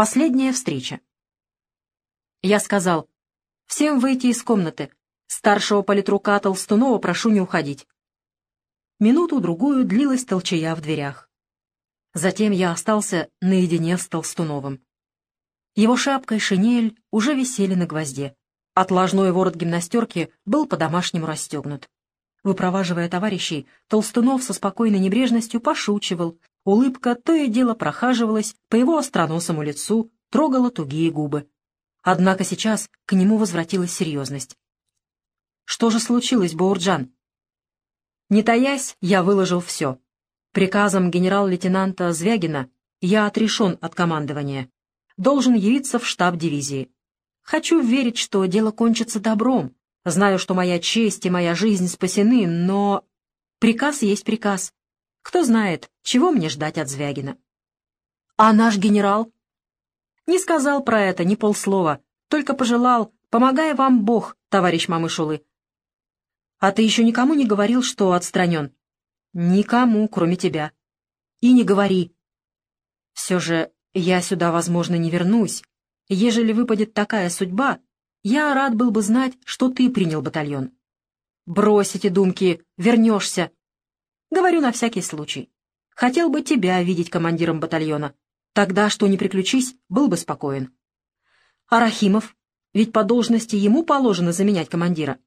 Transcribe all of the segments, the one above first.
Последняя встреча. Я сказал, всем выйти из комнаты. Старшего политрука Толстунова прошу не уходить. Минуту-другую длилась толчая в дверях. Затем я остался наедине с Толстуновым. Его шапка и шинель уже висели на гвозде. Отложной ворот гимнастерки был по-домашнему расстегнут. Выпроваживая товарищей, Толстунов со спокойной небрежностью пошучивал. Улыбка то и дело прохаживалась по его остроносому лицу, трогала тугие губы. Однако сейчас к нему возвратилась серьезность. «Что же случилось, Баурджан?» Не таясь, я выложил все. Приказом генерал-лейтенанта Звягина я отрешен от командования. Должен явиться в штаб дивизии. Хочу верить, что дело кончится добром, Знаю, что моя честь и моя жизнь спасены, но... Приказ есть приказ. Кто знает, чего мне ждать от Звягина. А наш генерал? Не сказал про это ни полслова, только пожелал, помогая вам Бог, товарищ Мамышулы. А ты еще никому не говорил, что отстранен? Никому, кроме тебя. И не говори. Все же я сюда, возможно, не вернусь. Ежели выпадет такая судьба, я рад был бы знать, что ты принял батальон. Брось эти думки, вернешься. Говорю на всякий случай. Хотел бы тебя видеть командиром батальона. Тогда, что не приключись, был бы спокоен. А Рахимов? Ведь по должности ему положено заменять командира.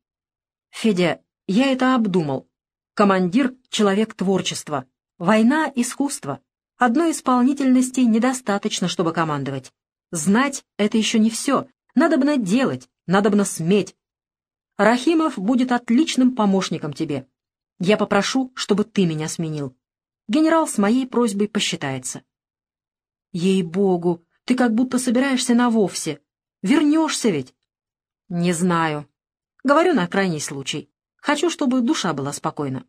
Федя, я это обдумал. Командир — человек творчества. Война — искусство. Одной исполнительности недостаточно, чтобы командовать. Знать — это еще не все, Надобно делать, надобно сметь. Рахимов будет отличным помощником тебе. Я попрошу, чтобы ты меня сменил. Генерал с моей просьбой посчитается. Ей-богу, ты как будто собираешься на вовсе. Вернешься ведь? Не знаю. Говорю на крайний случай. Хочу, чтобы душа была спокойна.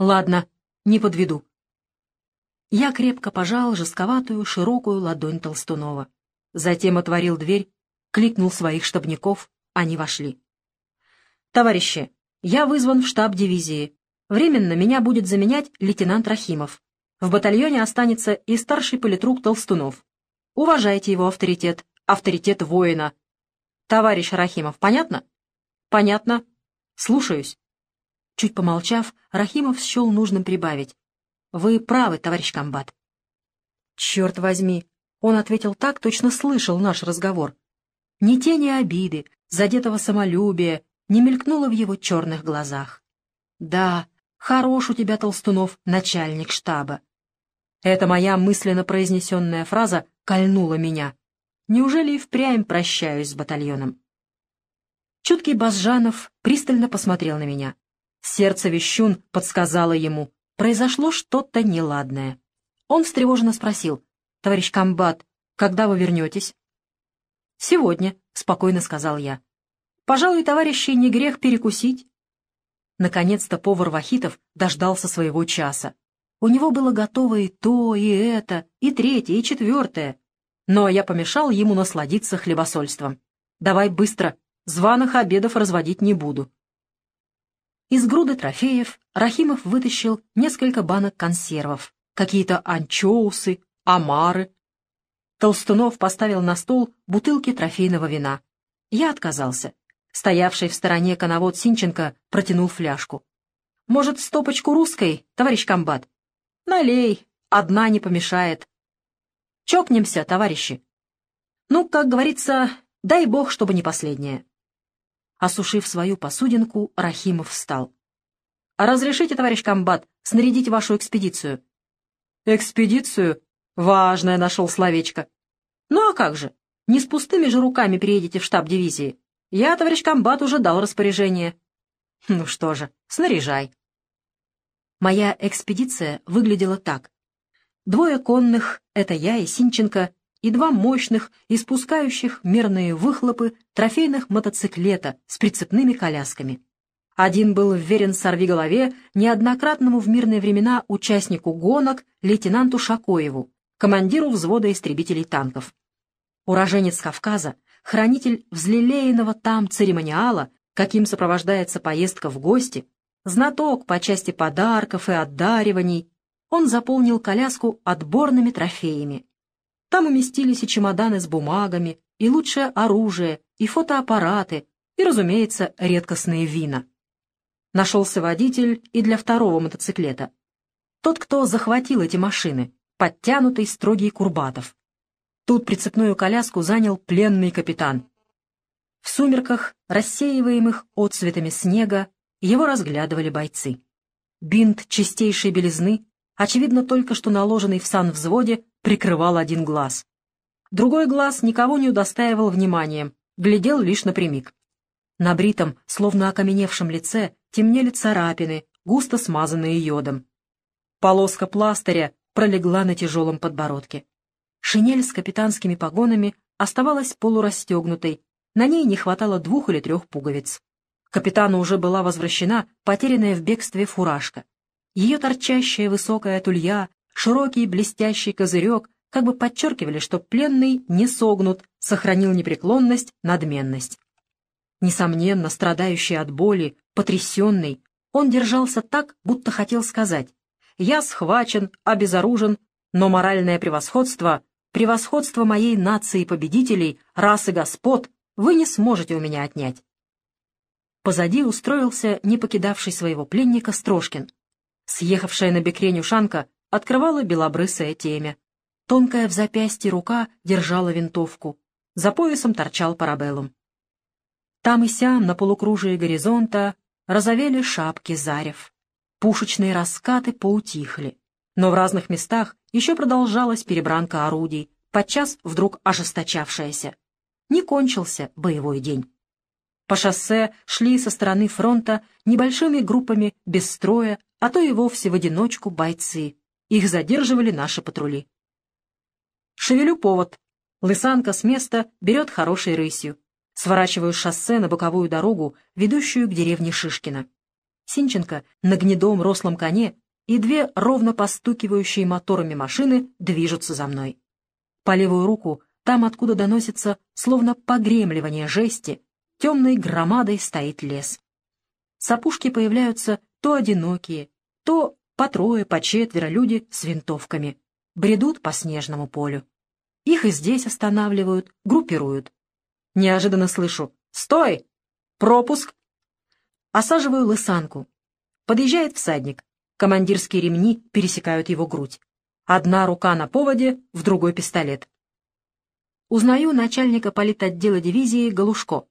Ладно, не подведу. Я крепко пожал жестковатую, широкую ладонь Толстунова. Затем отворил дверь кликнул своих штабников, они вошли. «Товарищи, я вызван в штаб дивизии. Временно меня будет заменять лейтенант Рахимов. В батальоне останется и старший политрук Толстунов. Уважайте его авторитет, авторитет воина. Товарищ Рахимов, понятно? Понятно. Слушаюсь. Чуть помолчав, Рахимов счел нужным прибавить. Вы правы, товарищ комбат. Черт возьми, он ответил так, точно слышал наш разговор. Ни тени обиды, задетого самолюбия не мелькнуло в его черных глазах. «Да, хорош у тебя, Толстунов, начальник штаба». Эта моя мысленно произнесенная фраза кольнула меня. Неужели и впрямь прощаюсь с батальоном? Чуткий Базжанов пристально посмотрел на меня. Сердце Вещун подсказало ему. Произошло что-то неладное. Он встревоженно спросил. «Товарищ комбат, когда вы вернетесь?» «Сегодня», — спокойно сказал я. «Пожалуй, товарищи, не грех перекусить». Наконец-то повар Вахитов дождался своего часа. У него было готово и то, и это, и третье, и четвертое. Но я помешал ему насладиться хлебосольством. «Давай быстро, званых обедов разводить не буду». Из груды трофеев Рахимов вытащил несколько банок консервов, какие-то анчоусы, омары, Толстунов поставил на стол бутылки трофейного вина. Я отказался. Стоявший в стороне коновод Синченко протянул фляжку. «Может, стопочку русской, товарищ комбат?» «Налей, одна не помешает». «Чокнемся, товарищи». «Ну, как говорится, дай бог, чтобы не последняя». Осушив свою посудинку, Рахимов встал. «Разрешите, товарищ комбат, снарядить вашу экспедицию?» «Экспедицию?» Важное нашел словечко. Ну а как же? Не с пустыми же руками приедете в штаб дивизии. Я, товарищ комбат, уже дал распоряжение. Ну что же, снаряжай. Моя экспедиция выглядела так. Двое конных — это я и Синченко, и два мощных, испускающих мерные выхлопы трофейных мотоциклета с прицепными колясками. Один был вверен сорвиголове неоднократному в мирные времена участнику гонок лейтенанту Шакоеву, командиру взвода истребителей танков. Уроженец Кавказа, хранитель взлелеянного там церемониала, каким сопровождается поездка в гости, знаток по части подарков и отдариваний, он заполнил коляску отборными трофеями. Там уместились и чемоданы с бумагами, и лучшее оружие, и фотоаппараты, и, разумеется, редкостные вина. Нашелся водитель и для второго мотоциклета. Тот, кто захватил эти машины, подтянутый строгий Курбатов. Тут прицепную коляску занял пленный капитан. В сумерках, рассеиваемых отцветами снега, его разглядывали бойцы. Бинт чистейшей белизны, очевидно только что наложенный в сан взводе, прикрывал один глаз. Другой глаз никого не удостаивал вниманием, глядел лишь напрямик. На бритом, словно окаменевшем лице, темнели царапины, густо смазанные йодом. Полоска пластыря пролегла на тяжелом подбородке. Шинель с капитанскими погонами оставалась полурастегнутой, на ней не хватало двух или трех пуговиц. Капитану уже была возвращена потерянная в бегстве фуражка. Ее торчащая высокая тулья, широкий блестящий козырек как бы подчеркивали, что пленный не согнут, сохранил непреклонность, надменность. Несомненно, страдающий от боли, потрясенный, он держался так, будто хотел сказать «Я схвачен, обезоружен, но моральное превосходство, превосходство моей нации победителей, расы господ, вы не сможете у меня отнять». Позади устроился не покидавший своего пленника Строшкин. Съехавшая на бекрень ушанка открывала белобрысое темя. Тонкая в запястье рука держала винтовку. За поясом торчал парабеллум. Там и сям, на полукружии горизонта, разовели шапки зарев. Пушечные раскаты поутихли. Но в разных местах еще продолжалась перебранка орудий, подчас вдруг ожесточавшаяся. Не кончился боевой день. По шоссе шли со стороны фронта небольшими группами без строя, а то и вовсе в одиночку бойцы. Их задерживали наши патрули. Шевелю повод. Лысанка с места берет хорошей рысью. Сворачиваю шоссе на боковую дорогу, ведущую к деревне Шишкина. Синченко на гнедом рослом коне и две ровно постукивающие моторами машины движутся за мной. По левую руку, там, откуда доносится, словно погремливание жести, темной громадой стоит лес. С появляются то одинокие, то по трое, по четверо люди с винтовками. Бредут по снежному полю. Их и здесь останавливают, группируют. Неожиданно слышу «Стой! Пропуск!» Осаживаю лысанку. Подъезжает всадник. Командирские ремни пересекают его грудь. Одна рука на поводе, в другой пистолет. Узнаю начальника политотдела дивизии Галушко.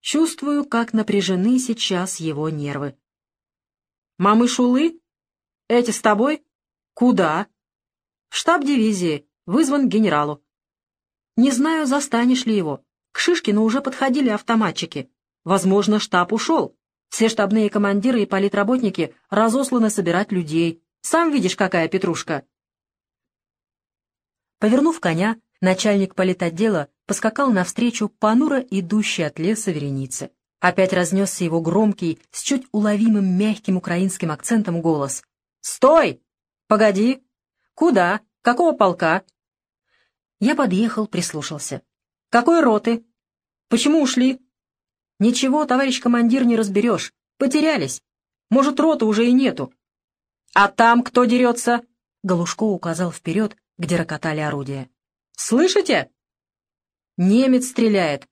Чувствую, как напряжены сейчас его нервы. «Мамы Шулы? Эти с тобой? Куда?» «Штаб дивизии. Вызван к генералу». «Не знаю, застанешь ли его. К Шишкину уже подходили автоматчики. Возможно, штаб ушел. Все штабные командиры и политработники разосланы собирать людей. Сам видишь, какая петрушка. Повернув коня, начальник политотдела поскакал навстречу понуро идущей от леса веренице. Опять разнесся его громкий, с чуть уловимым мягким украинским акцентом голос. «Стой! Погоди! Куда? Какого полка?» Я подъехал, прислушался. «Какой роты? Почему ушли?» «Ничего, товарищ командир, не разберешь. Потерялись. Может, роты уже и нету». «А там кто дерется?» Галушко указал вперед, где рокотали орудия. «Слышите?» «Немец стреляет.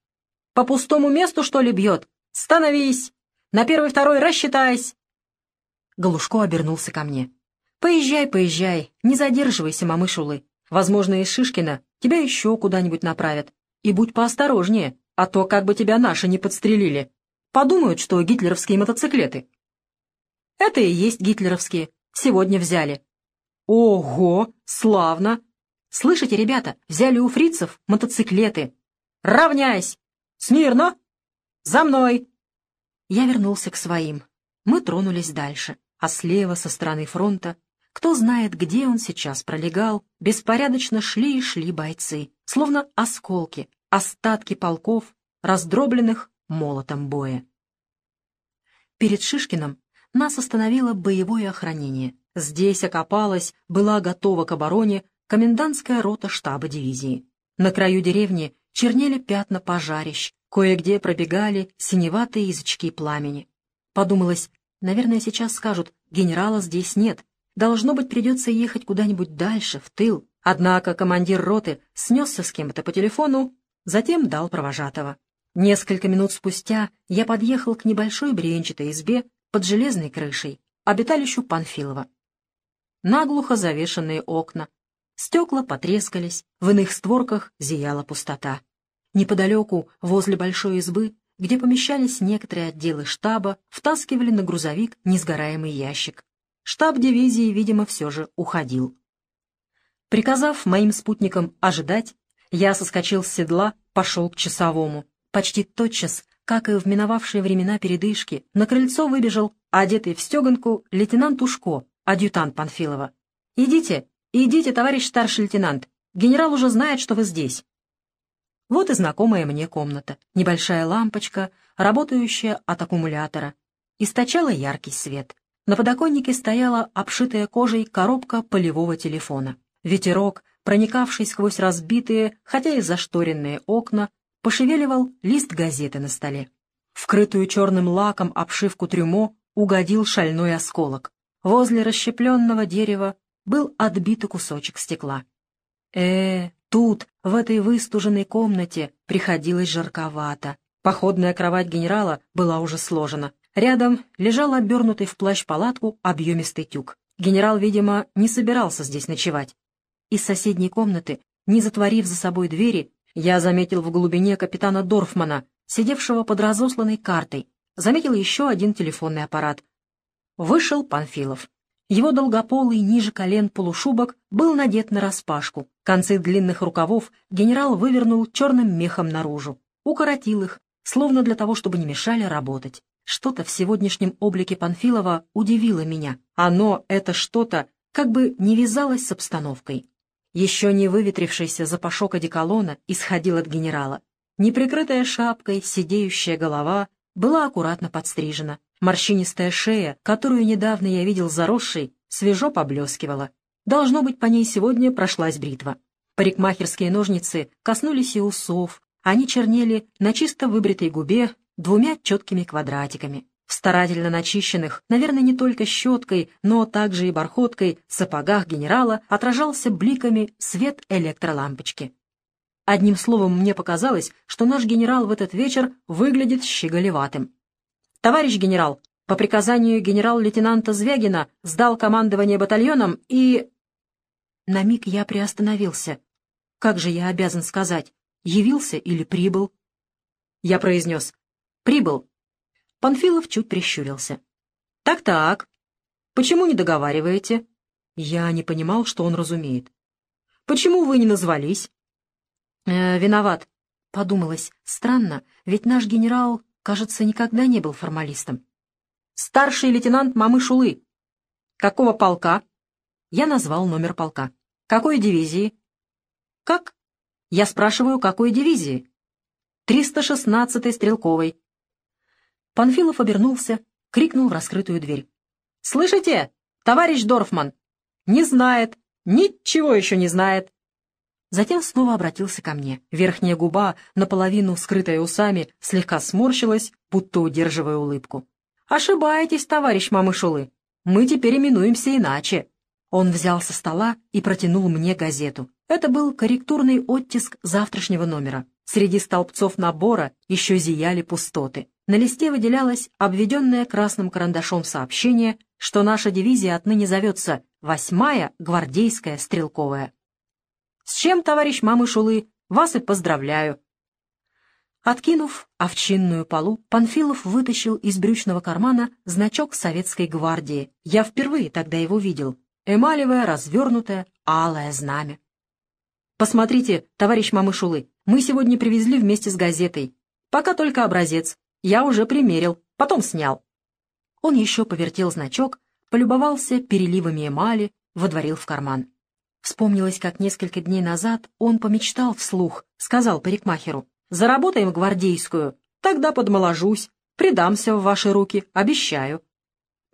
По пустому месту, что ли, бьет? Становись! На первый-второй рассчитайся!» Галушко обернулся ко мне. «Поезжай, поезжай, не задерживайся, мамышулы. Возможно, из Шишкина тебя еще куда-нибудь направят. И будь поосторожнее, а то как бы тебя наши не подстрелили. Подумают, что гитлеровские мотоциклеты. Это и есть гитлеровские. Сегодня взяли. Ого, славно! Слышите, ребята, взяли у фрицев мотоциклеты. Равняйсь! Смирно! За мной! Я вернулся к своим. Мы тронулись дальше, а слева, со стороны фронта, кто знает, где он сейчас пролегал, беспорядочно шли и шли бойцы, словно осколки, остатки полков, раздробленных молотом боя. Перед Шишкиным нас остановило боевое охранение. Здесь окопалась, была готова к обороне комендантская рота штаба дивизии. На краю деревни чернели пятна пожарищ, кое-где пробегали синеватые язычки пламени. Подумалось, наверное, сейчас скажут, генерала здесь нет, Должно быть, придется ехать куда-нибудь дальше, в тыл, Однако командир роты снесся с кем-то по телефону, затем дал провожатого. Несколько минут спустя я подъехал к небольшой бренчатой избе под железной крышей, обиталищу Панфилова. Наглухо завешенные окна, стекла потрескались, в иных створках зияла пустота. Неподалеку, возле большой избы, где помещались некоторые отделы штаба, втаскивали на грузовик несгораемый ящик. Штаб дивизии, видимо, все же уходил. Приказав моим спутникам ожидать, я соскочил с седла, пошел к часовому. Почти тотчас, как и в миновавшие времена передышки, на крыльцо выбежал, одетый в стеганку, лейтенант Ушко, адъютант Панфилова. «Идите, идите, товарищ старший лейтенант, генерал уже знает, что вы здесь». Вот и знакомая мне комната. Небольшая лампочка, работающая от аккумулятора. Источала яркий свет. На подоконнике стояла обшитая кожей коробка полевого телефона. Ветерок, проникавший сквозь разбитые, хотя и зашторенные окна, пошевеливал лист газеты на столе. Вкрытую черным лаком обшивку трюмо угодил шальной осколок. Возле расщепленного дерева был отбитый кусочек стекла. э тут, в этой выстуженной комнате, приходилось жарковато. Походная кровать генерала была уже сложена. Рядом лежал обернутый в плащ-палатку объемистый тюк. Генерал, видимо, не собирался здесь ночевать. Из соседней комнаты, не затворив за собой двери, я заметил в глубине капитана Дорфмана, сидевшего под разосланной картой. Заметил еще один телефонный аппарат. Вышел Панфилов. Его долгополый ниже колен полушубок был надет нараспашку. Концы длинных рукавов генерал вывернул черным мехом наружу. Укоротил их, словно для того, чтобы не мешали работать. Что-то в сегодняшнем облике Панфилова удивило меня. Оно, это что-то, как бы не вязалось с обстановкой. Еще не выветрившийся запашок одеколона исходил от генерала. Неприкрытая шапкой сидеющая голова была аккуратно подстрижена. Морщинистая шея, которую недавно я видел заросшей, свежо поблескивала. Должно быть, по ней сегодня прошлась бритва. Парикмахерские ножницы коснулись и усов, они чернели на чисто выбритой губе двумя четкими квадратиками. Старательно начищенных, наверное, не только щеткой, но также и бархоткой, сапогах генерала отражался бликами свет электролампочки. Одним словом, мне показалось, что наш генерал в этот вечер выглядит щеголеватым. «Товарищ генерал, по приказанию генерал-лейтенанта Звягина сдал командование батальоном и...» На миг я приостановился. Как же я обязан сказать, явился или прибыл? Я произнес «Прибыл». Панфилов чуть прищурился. «Так-так. Почему не договариваете?» Я не понимал, что он разумеет. «Почему вы не назвались?» э, «Виноват», — подумалось. «Странно, ведь наш генерал кажется, никогда не был формалистом. «Старший лейтенант Мамышулы». «Какого полка?» Я назвал номер полка. «Какой дивизии?» «Как?» Я спрашиваю, какой дивизии? 316-й стрелковой. Панфилов обернулся, крикнул в раскрытую дверь. «Слышите, товарищ Дорфман?» «Не знает, ничего еще не знает. Затем снова обратился ко мне. Верхняя губа, наполовину скрытая усами, слегка сморщилась, будто удерживая улыбку. «Ошибаетесь, товарищ Мамышулы. Мы теперь именуемся иначе». Он взял со стола и протянул мне газету. Это был корректурный оттиск завтрашнего номера. Среди столбцов набора еще зияли пустоты. На листе выделялось обведенное красным карандашом сообщение, что наша дивизия отныне зовется «Восьмая гвардейская стрелковая». С чем, товарищ Мамышулы, вас и поздравляю. Откинув овчинную полу, Панфилов вытащил из брючного кармана значок советской гвардии. Я впервые тогда его видел. Эмалевое, развернутое, алое знамя. «Посмотрите, товарищ Мамышулы, мы сегодня привезли вместе с газетой. Пока только образец. Я уже примерил, потом снял». Он еще повертел значок, полюбовался переливами эмали, водворил в карман. Вспомнилось, как несколько дней назад он помечтал вслух, сказал парикмахеру, «Заработаем гвардейскую, тогда подмоложусь, предамся в ваши руки, обещаю».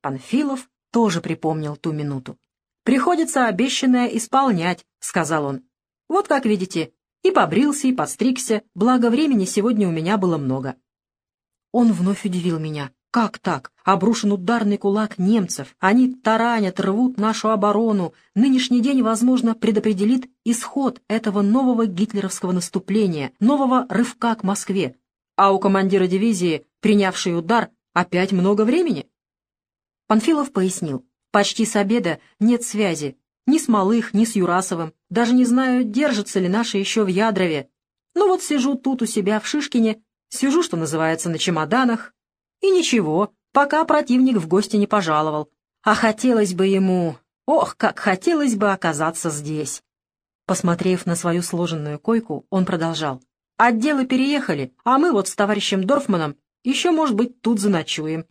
Панфилов тоже припомнил ту минуту. «Приходится обещанное исполнять», — сказал он. «Вот как видите, и побрился, и подстригся, благо времени сегодня у меня было много». Он вновь удивил меня. «Как так? Обрушен ударный кулак немцев. Они таранят, рвут нашу оборону. Нынешний день, возможно, предопределит исход этого нового гитлеровского наступления, нового рывка к Москве. А у командира дивизии, принявший удар, опять много времени. Панфилов пояснил. Почти с обеда нет связи. Ни с Малых, ни с Юрасовым. Даже не знаю, держатся ли наши еще в Ядрове. Ну вот сижу тут у себя в Шишкине, сижу, что называется, на чемоданах. И ничего, пока противник в гости не пожаловал. А хотелось бы ему... Ох, как хотелось бы оказаться здесь. Посмотрев на свою сложенную койку, он продолжал. Отделы переехали, а мы вот с товарищем Дорфманом еще, может быть, тут заночуем.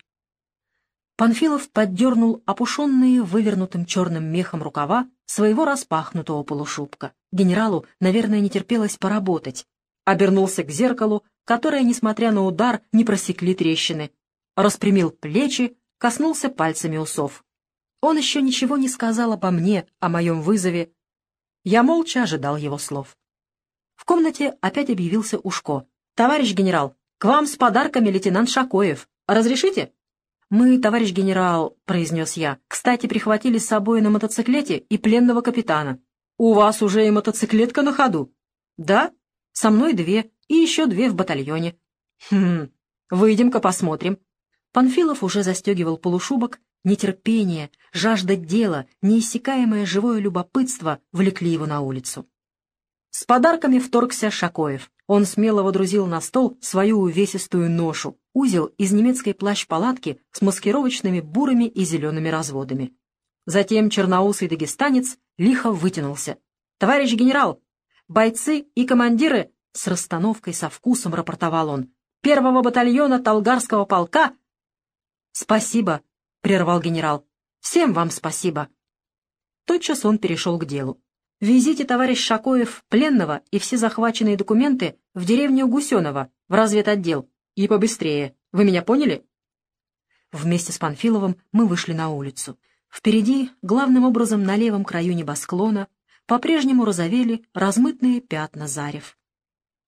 Панфилов поддернул опушенные вывернутым черным мехом рукава своего распахнутого полушубка. Генералу, наверное, не терпелось поработать. Обернулся к зеркалу, которое, несмотря на удар, не просекли трещины. Распрямил плечи, коснулся пальцами усов. Он еще ничего не сказал обо мне, о моем вызове. Я молча ожидал его слов. В комнате опять объявился Ушко. «Товарищ генерал, к вам с подарками лейтенант Шакоев. Разрешите?» «Мы, товарищ генерал», — произнес я, — «кстати, прихватили с собой на мотоциклете и пленного капитана». «У вас уже и мотоциклетка на ходу?» «Да, со мной две и еще две в батальоне». «Хм, выйдем-ка посмотрим». Панфилов уже застегивал полушубок, нетерпение, жажда дела, неиссякаемое живое любопытство влекли его на улицу. С подарками вторгся Шакоев. Он смело водрузил на стол свою увесистую ношу, узел из немецкой плащ-палатки с маскировочными бурыми и зелеными разводами. Затем черноусый дагестанец лихо вытянулся. «Товарищ генерал! Бойцы и командиры!» С расстановкой, со вкусом рапортовал он. «Первого батальона Талгарского полка!» «Спасибо!» — прервал генерал. «Всем вам спасибо!» Тотчас он перешел к делу. Везите, товарищ Шакоев, пленного и все захваченные документы в деревню Гусенова, в разведотдел. И побыстрее. Вы меня поняли?» Вместе с Панфиловым мы вышли на улицу. Впереди, главным образом на левом краю небосклона, по-прежнему розовели размытные пятна зарев.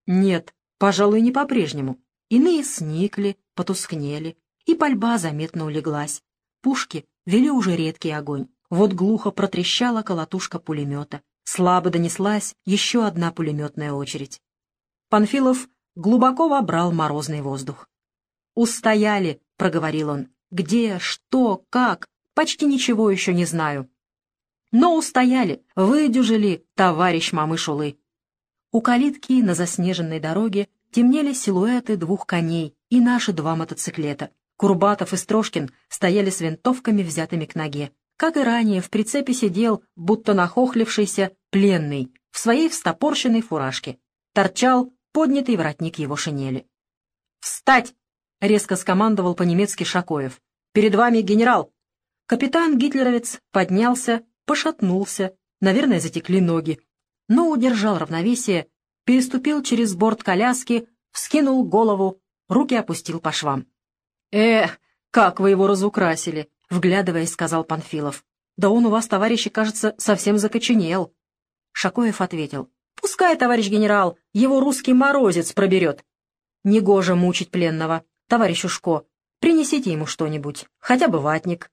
Нет, пожалуй, не по-прежнему. Иные сникли, потускнели, и пальба заметно улеглась. Пушки вели уже редкий огонь. Вот глухо протрещала колотушка пулемета. Слабо донеслась еще одна пулеметная очередь. Панфилов глубоко вобрал морозный воздух. «Устояли», — проговорил он. «Где, что, как? Почти ничего еще не знаю». «Но устояли, выдюжили, товарищ Мамышулы». У калитки на заснеженной дороге темнели силуэты двух коней и наши два мотоциклета. Курбатов и Строжкин стояли с винтовками, взятыми к ноге. Как и ранее, в прицепе сидел, будто нахохлившийся, пленный, в своей встопорщенной фуражке. Торчал поднятый воротник его шинели. «Встать!» — резко скомандовал по-немецки Шакоев. «Перед вами генерал!» Капитан-гитлеровец поднялся, пошатнулся, наверное, затекли ноги, но удержал равновесие, переступил через борт коляски, вскинул голову, руки опустил по швам. «Эх, как вы его разукрасили!» Вглядываясь, сказал Панфилов. «Да он у вас, товарищи, кажется, совсем закоченел». Шакоев ответил. «Пускай, товарищ генерал, его русский морозец проберет». «Негоже мучить пленного. Товарищ Ушко, принесите ему что-нибудь, хотя бы ватник».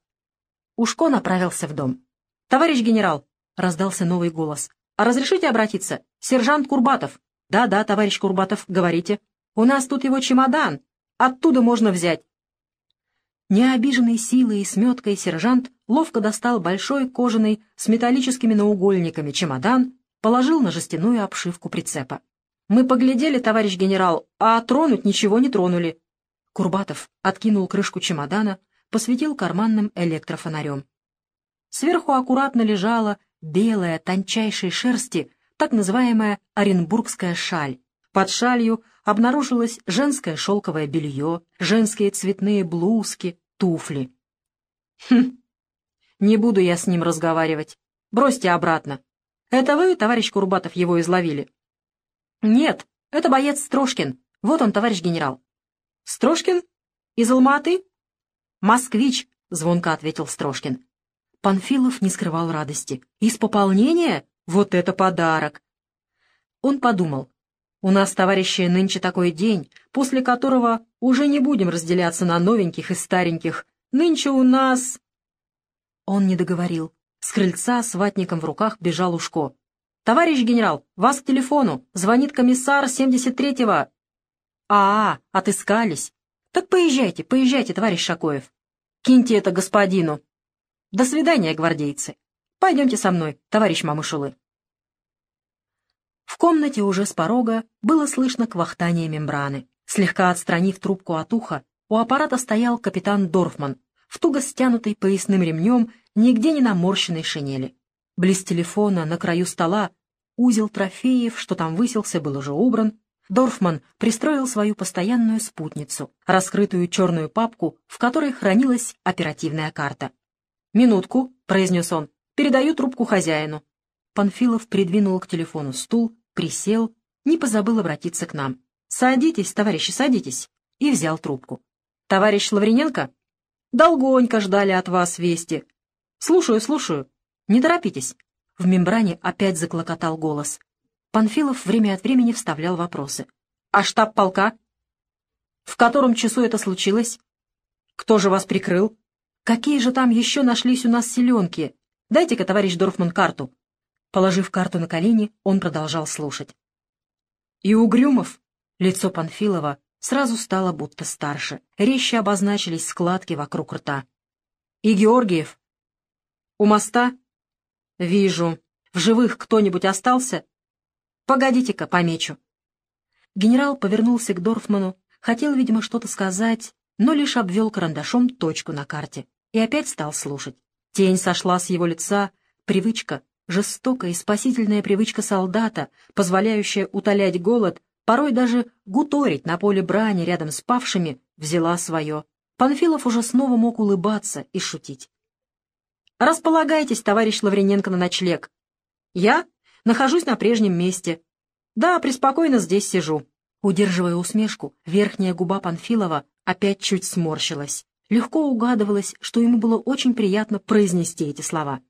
Ушко направился в дом. «Товарищ генерал», — раздался новый голос, — «а разрешите обратиться? Сержант Курбатов». «Да-да, товарищ Курбатов, говорите. У нас тут его чемодан. Оттуда можно взять. Необиженный силой и сметкой сержант ловко достал большой кожаный с металлическими наугольниками чемодан, положил на жестяную обшивку прицепа. «Мы поглядели, товарищ генерал, а тронуть ничего не тронули». Курбатов откинул крышку чемодана, посветил карманным электрофонарем. Сверху аккуратно лежала белая, тончайшей шерсти, так называемая оренбургская шаль. Под шалью обнаружилось женское шелковое белье, женские цветные блузки, туфли. Хм, не буду я с ним разговаривать. Бросьте обратно. Это вы, товарищ Курбатов, его изловили? Нет, это боец Строшкин. Вот он, товарищ генерал. Строшкин? Из Алматы? Москвич, звонко ответил Строшкин. Панфилов не скрывал радости. Из пополнения? Вот это подарок! Он подумал, у нас, товарищи, нынче такой день, после которого уже не будем разделяться на новеньких и стареньких, Нынче у нас...» Он не договорил. С крыльца с ватником в руках бежал Ушко. «Товарищ генерал, вас к телефону. Звонит комиссар 73-го». «А, отыскались. Так поезжайте, поезжайте, товарищ Шакоев. Киньте это господину. До свидания, гвардейцы. Пойдемте со мной, товарищ Мамышулы». Комнате уже с порога было слышно квахтание мембраны. Слегка отстранив трубку от уха, у аппарата стоял капитан Дорфман в туго стянутой поясным ремнем, нигде не наморщенной шинели. Близ телефона, на краю стола, узел трофеев, что там высился, был уже убран. Дорфман пристроил свою постоянную спутницу, раскрытую черную папку, в которой хранилась оперативная карта. «Минутку», — произнес он, — «передаю трубку хозяину». Панфилов придвинул к телефону стул, присел, не позабыл обратиться к нам. «Садитесь, товарищи, садитесь!» и взял трубку. «Товарищ Лаврененко?» «Долгонько ждали от вас вести». «Слушаю, слушаю. Не торопитесь». В мембране опять заклокотал голос. Панфилов время от времени вставлял вопросы. «А штаб полка?» «В котором часу это случилось?» «Кто же вас прикрыл?» «Какие же там еще нашлись у нас селенки? Дайте-ка, товарищ Дорфман, карту». Положив карту на колени, он продолжал слушать. «И Угрюмов?» Лицо Панфилова сразу стало будто старше. Резче обозначились складки вокруг рта. «И Георгиев?» «У моста?» «Вижу. В живых кто-нибудь остался?» «Погодите-ка, помечу». Генерал повернулся к Дорфману, хотел, видимо, что-то сказать, но лишь обвел карандашом точку на карте и опять стал слушать. Тень сошла с его лица, привычка, жестокая и спасительная привычка солдата, позволяющая утолять голод, порой даже гуторить на поле брани рядом с павшими, взяла свое. Панфилов уже снова мог улыбаться и шутить. «Располагайтесь, товарищ Лаврененко, на ночлег. Я нахожусь на прежнем месте. Да, преспокойно здесь сижу». Удерживая усмешку, верхняя губа Панфилова опять чуть сморщилась. Легко угадывалось, что ему было очень приятно произнести эти слова.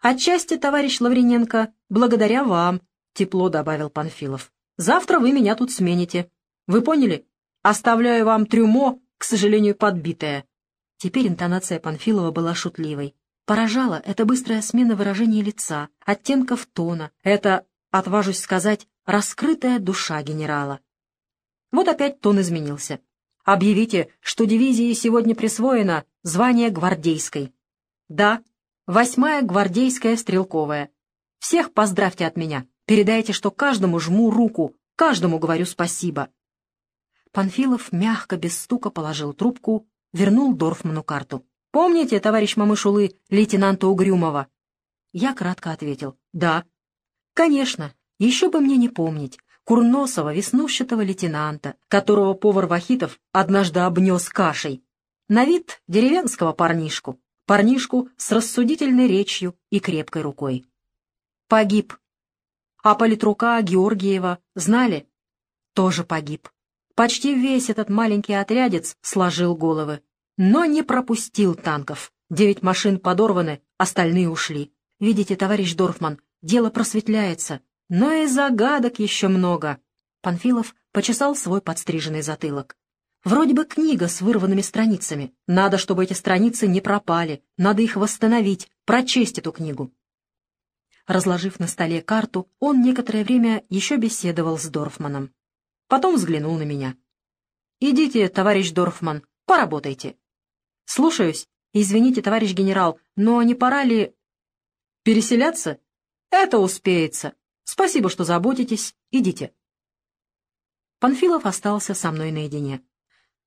«Отчасти, товарищ Лаврененко, благодаря вам», — тепло добавил Панфилов. Завтра вы меня тут смените. Вы поняли? Оставляю вам трюмо, к сожалению, подбитое». Теперь интонация Панфилова была шутливой. Поражала эта быстрая смена выражения лица, оттенков тона, это, отважусь сказать, раскрытая душа генерала. Вот опять тон изменился. «Объявите, что дивизии сегодня присвоено звание гвардейской». «Да, восьмая гвардейская стрелковая. Всех поздравьте от меня». Передайте, что каждому жму руку, каждому говорю спасибо». Панфилов мягко, без стука положил трубку, вернул Дорфману карту. «Помните, товарищ Мамышулы, лейтенанта Угрюмова?» Я кратко ответил. «Да». «Конечно, еще бы мне не помнить. Курносого, веснущатого лейтенанта, которого повар Вахитов однажды обнес кашей. На вид деревенского парнишку, парнишку с рассудительной речью и крепкой рукой. Погиб а политрука Георгиева знали? Тоже погиб. Почти весь этот маленький отрядец сложил головы, но не пропустил танков. Девять машин подорваны, остальные ушли. Видите, товарищ Дорфман, дело просветляется, но и загадок еще много. Панфилов почесал свой подстриженный затылок. Вроде бы книга с вырванными страницами. Надо, чтобы эти страницы не пропали. Надо их восстановить, прочесть эту книгу. Разложив на столе карту, он некоторое время еще беседовал с Дорфманом. Потом взглянул на меня. «Идите, товарищ Дорфман, поработайте». «Слушаюсь. Извините, товарищ генерал, но не пора ли...» «Переселяться? Это успеется. Спасибо, что заботитесь. Идите». Панфилов остался со мной наедине.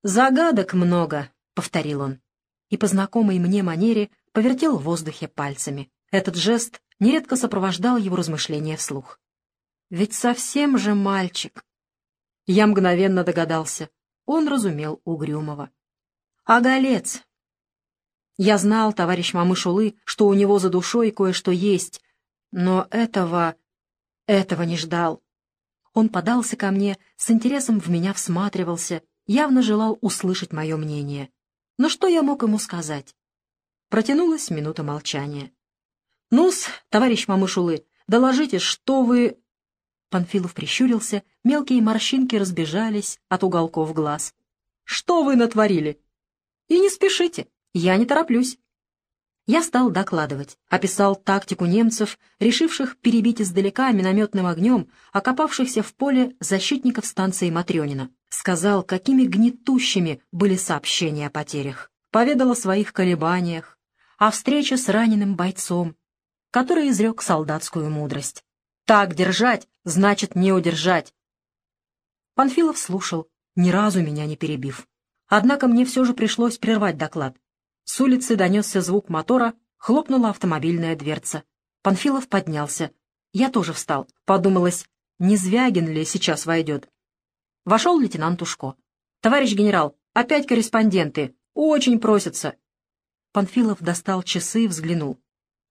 «Загадок много», — повторил он, и по знакомой мне манере повертел в воздухе пальцами. Этот жест нередко сопровождал его размышления вслух. «Ведь совсем же мальчик!» Я мгновенно догадался. Он разумел Угрюмова. «А голец?» Я знал, товарищ Мамышулы, что у него за душой кое-что есть, но этого... этого не ждал. Он подался ко мне, с интересом в меня всматривался, явно желал услышать мое мнение. Но что я мог ему сказать? Протянулась минута молчания. «Ну-с, товарищ Мамышулы, доложите, что вы...» Панфилов прищурился, мелкие морщинки разбежались от уголков глаз. «Что вы натворили?» «И не спешите, Я не тороплюсь. Я стал докладывать, описал тактику немцев, решивших перебить издалека минометным огнем окопавшихся в поле защитников станции Матрёнина. Сказал, какими гнетущими были сообщения о потерях. Поведал о своих колебаниях, о встрече с раненым бойцом, который изрек солдатскую мудрость. «Так держать, значит не удержать». Панфилов слушал, ни разу меня не перебив. Однако мне все же пришлось прервать доклад. С улицы донесся звук мотора, хлопнула автомобильная дверца. Панфилов поднялся. Я тоже встал. Подумалось, не Звягин ли сейчас войдет. Вошел лейтенант Ушко. «Товарищ генерал, опять корреспонденты. Очень просятся». Панфилов достал часы и взглянул.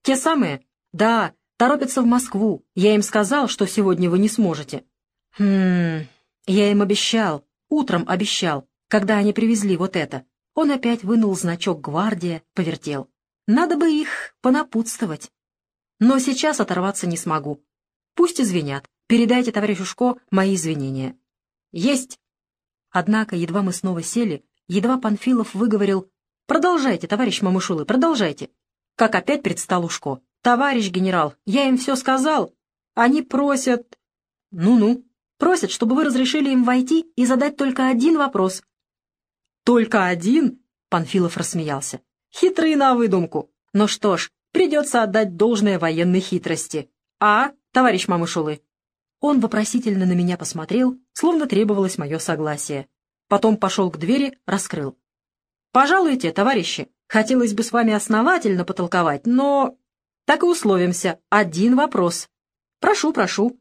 «Те самые? Да, торопятся в Москву. Я им сказал, что сегодня вы не сможете». «Хм... Я им обещал, утром обещал, когда они привезли вот это». Он опять вынул значок «Гвардия», повертел. Надо бы их понапутствовать. Но сейчас оторваться не смогу. Пусть извинят. Передайте товарищу Шко мои извинения. Есть. Однако, едва мы снова сели, едва Панфилов выговорил «Продолжайте, товарищ Мамышулы, продолжайте». Как опять предстал Ушко. «Товарищ генерал, я им все сказал. Они просят...» «Ну-ну, просят, чтобы вы разрешили им войти и задать только один вопрос. «Только один?» — Панфилов рассмеялся. «Хитрый на выдумку. Ну что ж, придется отдать должное военной хитрости. А, товарищ Мамышулы?» Он вопросительно на меня посмотрел, словно требовалось мое согласие. Потом пошел к двери, раскрыл. «Пожалуйте, товарищи, хотелось бы с вами основательно потолковать, но...» «Так и условимся. Один вопрос. Прошу, прошу».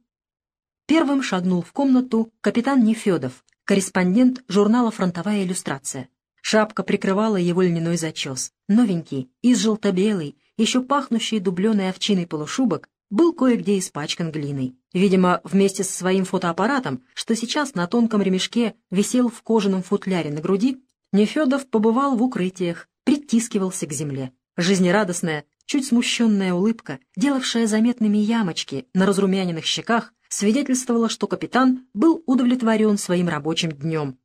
Первым шагнул в комнату капитан Нефедов, корреспондент журнала «Фронтовая иллюстрация». Шапка прикрывала его льняной зачес. Новенький, из желто-белый, еще пахнущий дубленой овчиной полушубок, был кое-где испачкан глиной. Видимо, вместе со своим фотоаппаратом, что сейчас на тонком ремешке висел в кожаном футляре на груди, Нефедов побывал в укрытиях, притискивался к земле. Жизнерадостная, чуть смущенная улыбка, делавшая заметными ямочки на разрумяненных щеках, свидетельствовало, что капитан был удовлетворен своим рабочим днем.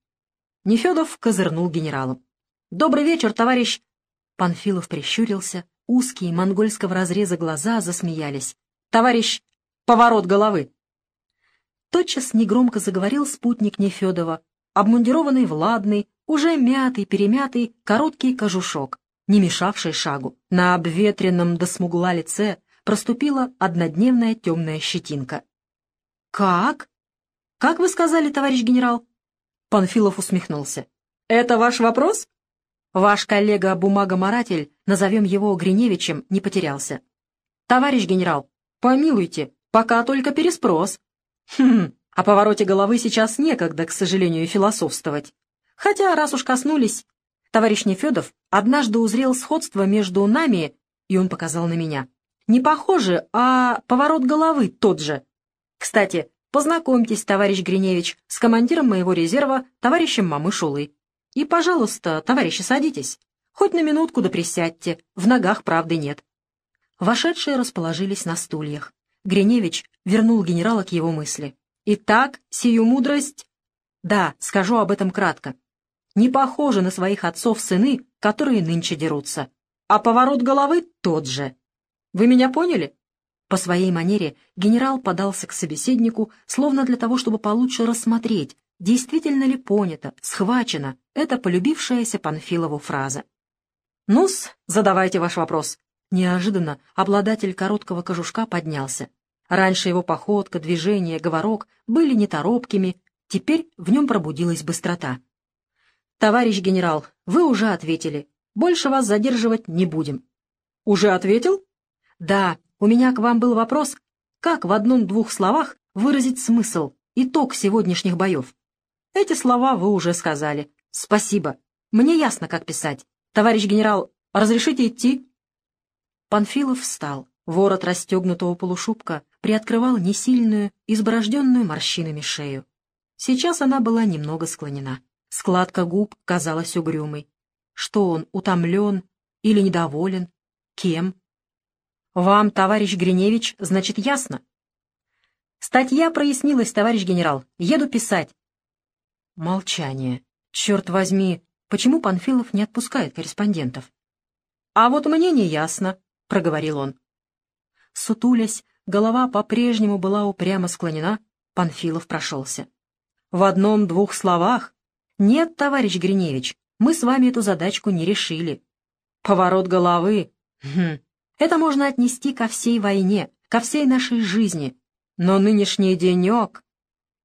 Нефедов козырнул генералу. «Добрый вечер, товарищ!» Панфилов прищурился, узкие монгольского разреза глаза засмеялись. «Товарищ, поворот головы!» Тотчас негромко заговорил спутник Нефедова, обмундированный в ладный, уже мятый-перемятый, короткий кожушок, не мешавший шагу. На обветренном до смугла лице проступила однодневная темная щетинка. «Как? Как вы сказали, товарищ генерал?» Панфилов усмехнулся. «Это ваш вопрос?» Ваш коллега-бумагоморатель, назовем его Гриневичем, не потерялся. «Товарищ генерал, помилуйте, пока только переспрос». «Хм, о повороте головы сейчас некогда, к сожалению, философствовать. Хотя, раз уж коснулись, товарищ Нефедов однажды узрел сходство между нами, и он показал на меня. Не похоже, а поворот головы тот же. Кстати, познакомьтесь, товарищ Гриневич, с командиром моего резерва, товарищем Мамышулы. И, пожалуйста, товарищи, садитесь. Хоть на минутку да присядьте, в ногах правды нет. Вошедшие расположились на стульях. Гриневич вернул генерала к его мысли. «Итак, сию мудрость...» «Да, скажу об этом кратко. Не похожи на своих отцов сыны, которые нынче дерутся. А поворот головы тот же. Вы меня поняли?» По своей манере генерал подался к собеседнику, словно для того, чтобы получше рассмотреть, действительно ли понято, схвачено эта полюбившаяся Панфилову фраза. «Ну-с, задавайте ваш вопрос». Неожиданно обладатель короткого кожушка поднялся. Раньше его походка, движение, говорок были неторопкими, теперь в нем пробудилась быстрота. «Товарищ генерал, вы уже ответили. Больше вас задерживать не будем». «Уже ответил?» «Да, у меня к вам был вопрос, как в одном-двух словах выразить смысл, итог сегодняшних боев. Эти слова вы уже сказали. Спасибо. Мне ясно, как писать. Товарищ генерал, разрешите идти?» Панфилов встал. Ворот расстегнутого полушубка приоткрывал несильную, изборожденную морщинами шею. Сейчас она была немного склонена. Складка губ казалась угрюмой. Что он, утомлен или недоволен? Кем? Вам, товарищ Гриневич, значит, ясно? Статья прояснилась, товарищ генерал. Еду писать. Молчание. Черт возьми, почему Панфилов не отпускает корреспондентов? «А вот мне не ясно», — проговорил он. Сутулясь, голова по-прежнему была упрямо склонена, Панфилов прошелся. «В одном-двух словах? Нет, товарищ Гриневич, мы с вами эту задачку не решили. Поворот головы? Хм. Это можно отнести ко всей войне, ко всей нашей жизни. Но нынешний денек...»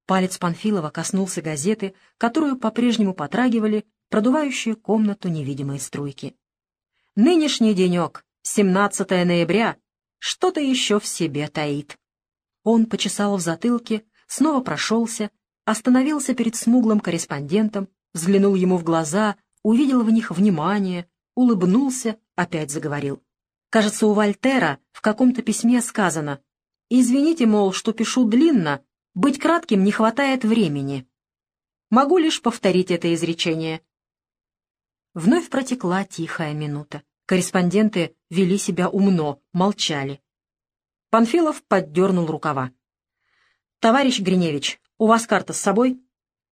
Палец Панфилова коснулся газеты, которую по-прежнему потрагивали продувающие комнату невидимые струйки. «Нынешний денек, 17 ноября, что-то еще в себе таит». Он почесал в затылке, снова прошелся, остановился перед смуглым корреспондентом, взглянул ему в глаза, увидел в них внимание, улыбнулся, опять заговорил. Кажется, у Вольтера в каком-то письме сказано «Извините, мол, что пишу длинно, быть кратким не хватает времени». Могу лишь повторить это изречение. Вновь протекла тихая минута. Корреспонденты вели себя умно, молчали. Панфилов поддернул рукава. «Товарищ Гриневич, у вас карта с собой?»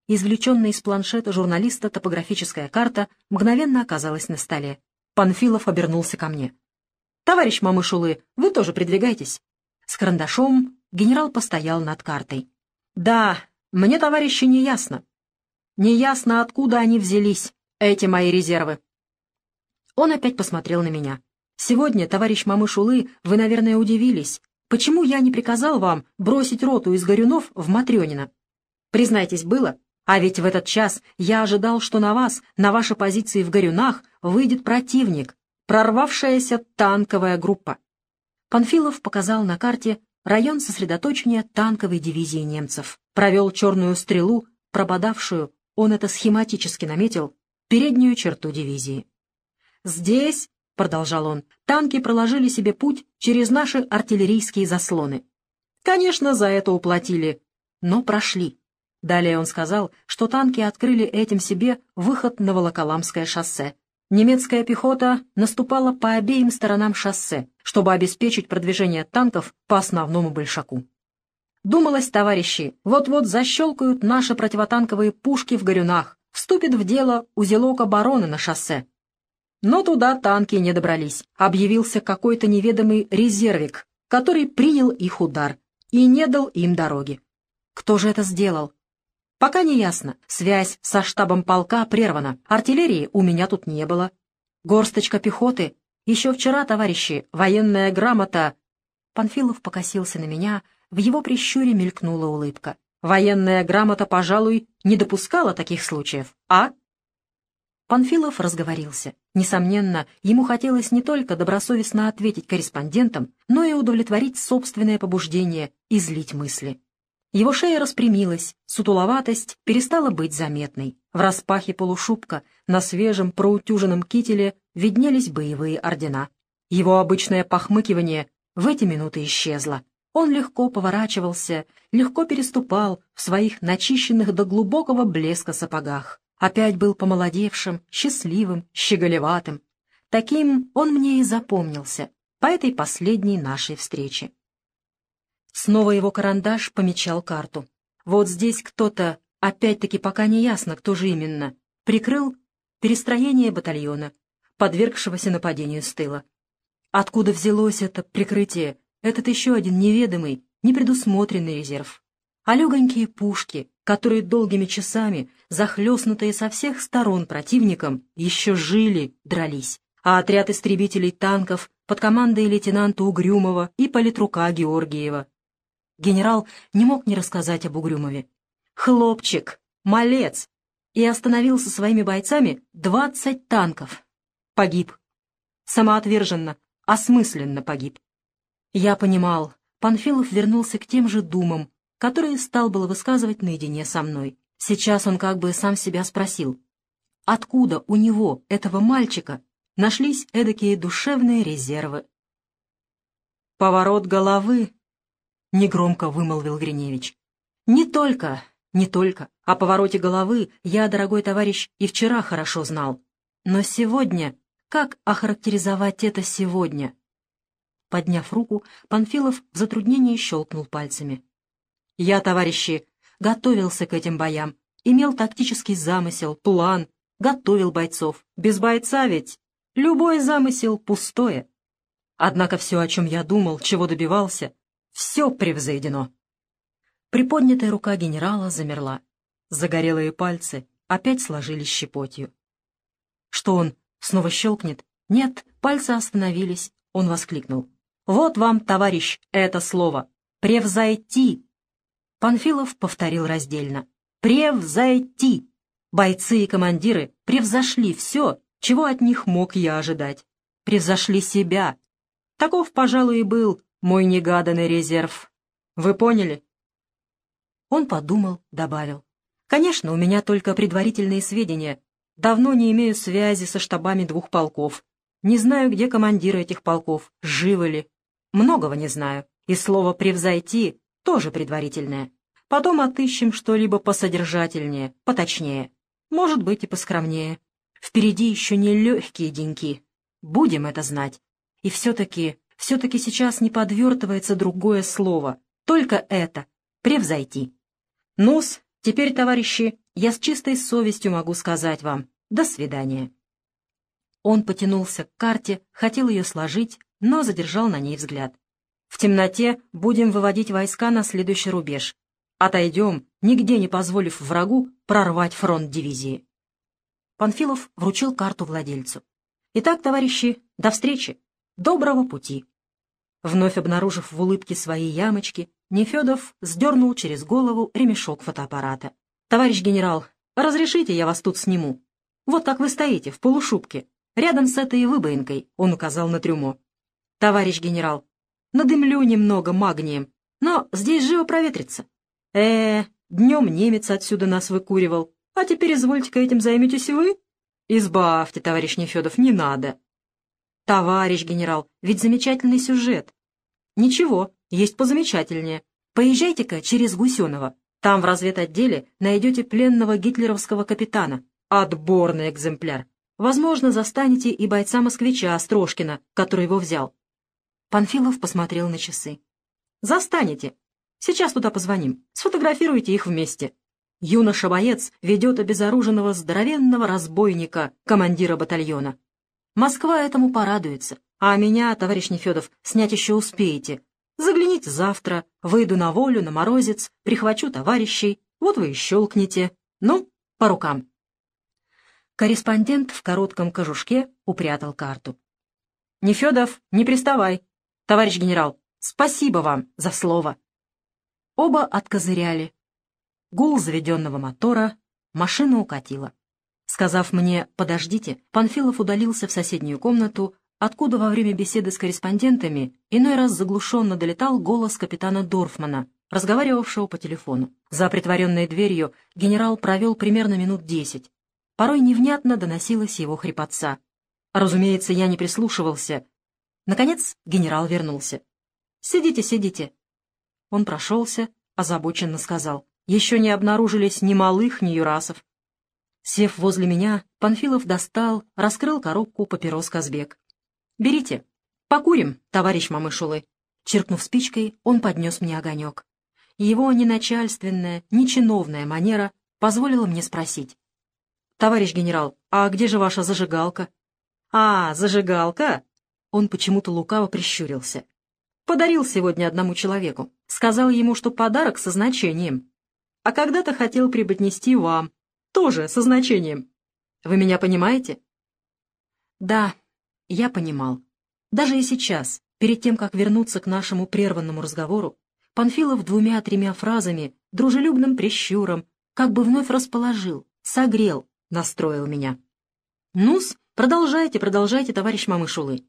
Извлеченная из планшета журналиста топографическая карта мгновенно оказалась на столе. Панфилов обернулся ко мне. «Товарищ Мамышулы, вы тоже придвигайтесь». С карандашом генерал постоял над картой. «Да, мне, товарищи, не ясно. Не ясно, откуда они взялись, эти мои резервы». Он опять посмотрел на меня. «Сегодня, товарищ Мамышулы, вы, наверное, удивились. Почему я не приказал вам бросить роту из Горюнов в Матрёнино? Признайтесь, было?» А ведь в этот час я ожидал, что на вас, на ваши позиции в Горюнах, выйдет противник, прорвавшаяся танковая группа. Панфилов показал на карте район сосредоточения танковой дивизии немцев, провел черную стрелу, прободавшую, он это схематически наметил, переднюю черту дивизии. «Здесь», — продолжал он, — «танки проложили себе путь через наши артиллерийские заслоны. Конечно, за это уплатили, но прошли. Далее он сказал, что танки открыли этим себе выход на Волоколамское шоссе. Немецкая пехота наступала по обеим сторонам шоссе, чтобы обеспечить продвижение танков по основному большаку. Думалось, товарищи, вот-вот защелкают наши противотанковые пушки в горюнах, вступит в дело узелок обороны на шоссе. Но туда танки не добрались. Объявился какой-то неведомый резервик, который принял их удар и не дал им дороги. Кто же это сделал? Пока не ясно. Связь со штабом полка прервана. Артиллерии у меня тут не было. Горсточка пехоты. Еще вчера, товарищи, военная грамота... Панфилов покосился на меня, в его прищуре мелькнула улыбка. Военная грамота, пожалуй, не допускала таких случаев, а? Панфилов разговорился. Несомненно, ему хотелось не только добросовестно ответить корреспондентам, но и удовлетворить собственное побуждение, излить мысли. Его шея распрямилась, сутуловатость перестала быть заметной. В распахе полушубка на свежем проутюженном кителе виднелись боевые ордена. Его обычное похмыкивание в эти минуты исчезло. Он легко поворачивался, легко переступал в своих начищенных до глубокого блеска сапогах. Опять был помолодевшим, счастливым, щеголеватым. Таким он мне и запомнился по этой последней нашей встрече. Снова его карандаш помечал карту. Вот здесь кто-то, опять-таки пока не ясно, кто же именно, прикрыл перестроение батальона, подвергшегося нападению с тыла. Откуда взялось это прикрытие, этот еще один неведомый, непредусмотренный резерв? А легонькие пушки, которые долгими часами, захлестнутые со всех сторон противником, еще жили, дрались. А отряд истребителей танков под командой лейтенанта Угрюмова и политрука Георгиева Генерал не мог не рассказать об Угрюмове. «Хлопчик! Малец!» И остановил со своими бойцами двадцать танков. Погиб. Самоотверженно, осмысленно погиб. Я понимал, Панфилов вернулся к тем же думам, которые стал было высказывать наедине со мной. Сейчас он как бы сам себя спросил, откуда у него, этого мальчика, нашлись эдакие душевные резервы. Поворот головы — негромко вымолвил Гриневич. «Не только, не только. О повороте головы я, дорогой товарищ, и вчера хорошо знал. Но сегодня... Как охарактеризовать это сегодня?» Подняв руку, Панфилов в затруднении щелкнул пальцами. «Я, товарищи, готовился к этим боям, имел тактический замысел, план, готовил бойцов. Без бойца ведь Любой замысел пустое. Однако все, о чем я думал, чего добивался, все превзойдено. Приподнятая рука генерала замерла. Загорелые пальцы опять сложились щепотью. Что он, снова щелкнет? Нет, пальцы остановились. Он воскликнул. «Вот вам, товарищ, это слово. Превзойти!» Панфилов повторил раздельно. «Превзойти!» Бойцы и командиры превзошли все, чего от них мог я ожидать. Превзошли себя. Таков, пожалуй, и был мой негаданный резерв. Вы поняли? Он подумал, добавил. Конечно, у меня только предварительные сведения. Давно не имею связи со штабами двух полков. Не знаю, где командиры этих полков, живы ли. Многого не знаю. И слово «превзойти» тоже предварительное. Потом отыщем что-либо посодержательнее, поточнее. Может быть, и поскромнее. Впереди еще не легкие деньки. Будем это знать. И все-таки, все-таки сейчас не подвертывается другое слово. Только это — превзойти. Нус, теперь, товарищи, я с чистой совестью могу сказать вам «до свидания». Он потянулся к карте, хотел ее сложить, но задержал на ней взгляд. В темноте будем выводить войска на следующий рубеж. Отойдем, нигде не позволив врагу прорвать фронт дивизии. Панфилов вручил карту владельцу. «Итак, товарищи, до встречи! Доброго пути!» Вновь обнаружив в улыбке свои ямочки, Нефедов сдернул через голову ремешок фотоаппарата. «Товарищ генерал, разрешите я вас тут сниму? Вот как вы стоите, в полушубке, рядом с этой выбоинкой», — он указал на трюмо. «Товарищ генерал, надымлю немного магнием, но здесь живо проветрится». «Э, днем немец отсюда нас выкуривал, а теперь, извольте-ка, этим займетесь вы? Избавьте, товарищ Нефедов, не надо. Товарищ генерал, ведь замечательный сюжет. Ничего, есть позамечательнее. Поезжайте-ка через Гусенова. Там в разведотделе найдете пленного гитлеровского капитана. Отборный экземпляр. Возможно, застанете и бойца-москвича Острожкина, который его взял. Панфилов посмотрел на часы. «Застанете. Сейчас туда позвоним. Сфотографируйте их вместе. Юноша-боец ведет обезоруженного здоровенного разбойника, командира батальона. Москва этому порадуется, а меня, товарищ Нефедов, снять еще успеете. Загляните завтра, выйду на волю, на морозец, прихвачу товарищей, вот вы и щелкнете. Ну, по рукам. Корреспондент в коротком кожушке упрятал карту. «Нефедов, не приставай. Товарищ генерал, спасибо вам за слово». Оба откозыряли, Гул заведенного мотора, машина укатила. Сказав мне «подождите», Панфилов удалился в соседнюю комнату, откуда во время беседы с корреспондентами иной раз заглушенно долетал голос капитана Дорфмана, разговаривавшего по телефону. За притворенной дверью генерал провел примерно минут десять. Порой невнятно доносилась его хрипотца. Разумеется, я не прислушивался. Наконец генерал вернулся. «Сидите, сидите». Он прошелся, озабоченно сказал еще не обнаружились ни малых, ни юрасов. Сев возле меня, Панфилов достал, раскрыл коробку папирос Казбек. «Берите. Покурим, товарищ Мамышулы». Черкнув спичкой, он поднес мне огонек. Его ни начальственная, ни чиновная манера позволила мне спросить. «Товарищ генерал, а где же ваша зажигалка?» «А, зажигалка?» Он почему-то лукаво прищурился. «Подарил сегодня одному человеку. Сказал ему, что подарок со значением а когда-то хотел преподнести вам, тоже со значением. Вы меня понимаете? Да, я понимал. Даже и сейчас, перед тем, как вернуться к нашему прерванному разговору, Панфилов двумя-тремя фразами, дружелюбным прищуром, как бы вновь расположил, согрел, настроил меня. «Ну-с, продолжайте, продолжайте, товарищ Мамышулы».